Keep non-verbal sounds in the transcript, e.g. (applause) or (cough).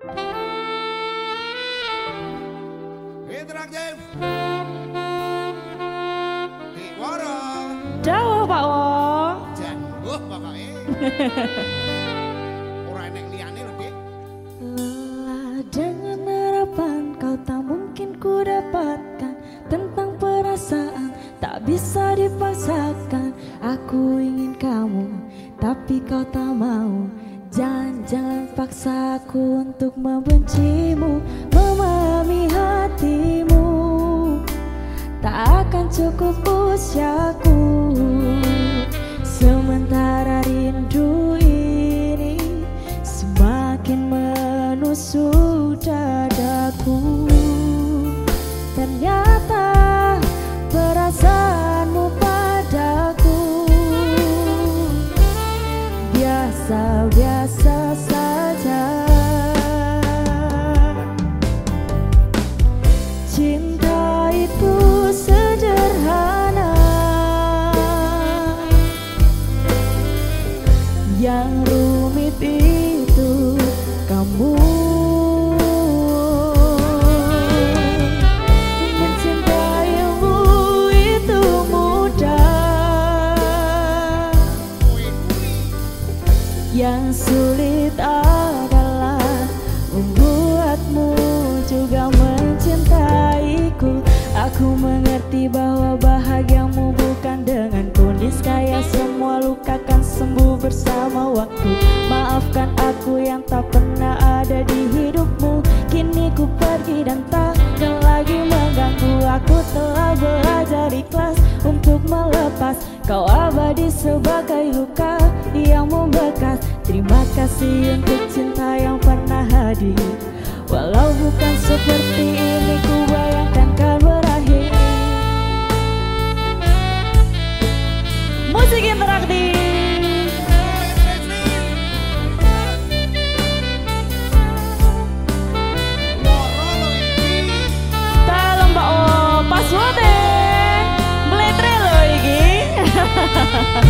Dawa Pak Wong. Jan, uh pokoknya. Ora enek liyane lho, Dik. Lelah dengan harapan kau tak mungkin ku dapatkan Tentang perasaan tak bisa dipaksakan Aku ingin kamu tapi kau tak mau Jangan-jangan paksa aku untuk membencimu Memahami hatimu. Tak akan cukup usiaku Yang rumit itu kamu. Mencintaimu itu mudah. Yang sulit adalah bersama waktu. Maafkan aku yang tak pernah ada di hidupmu. Kini ku pergi dan tak akan lagi mengganggu. Aku telah belajar ikhlas untuk melepas. Kau abadi sebagai luka yang membekas. Terima kasih untuk cinta yang pernah hadir Bye. (laughs)